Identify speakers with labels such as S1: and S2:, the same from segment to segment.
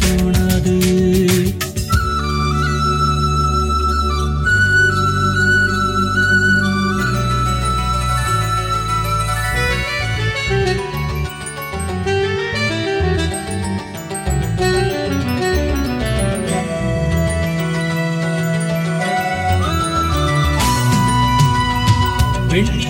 S1: தோணாது.
S2: வெள்ளி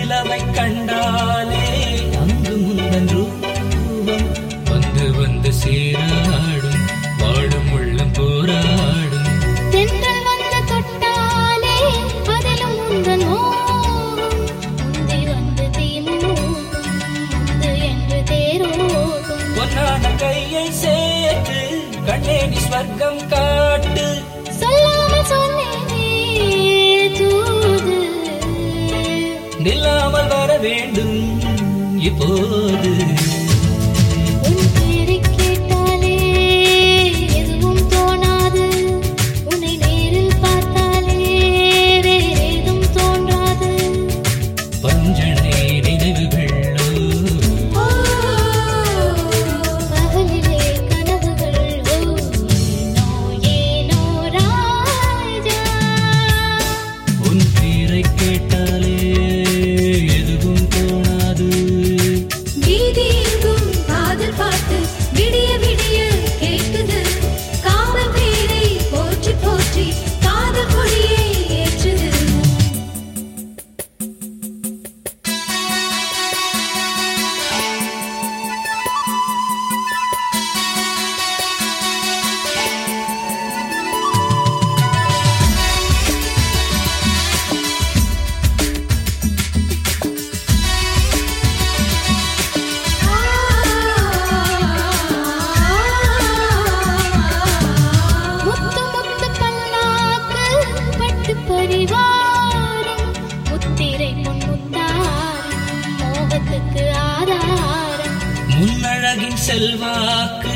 S2: கையை சேர்த்து கண்ணேடி ஸ்வர்க்கம் காட்டு.
S1: சொல்லாமல் சொன்னேனே
S2: நில்லாமல் வர வேண்டும் இப்போது. செல்வாக்கு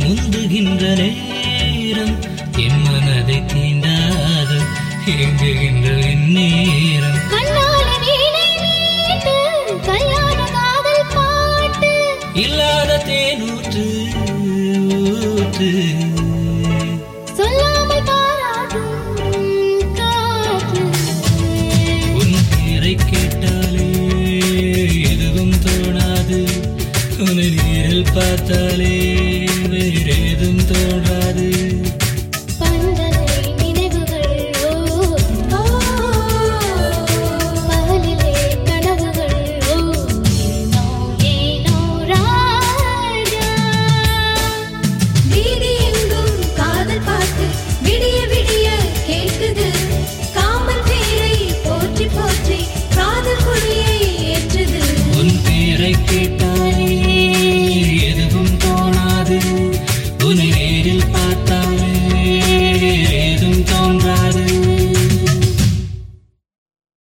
S2: முந்துகின்ற நேரம் என் மனதை தீண்டாது இயங்குகின்ற நேரம்
S1: Nathalie.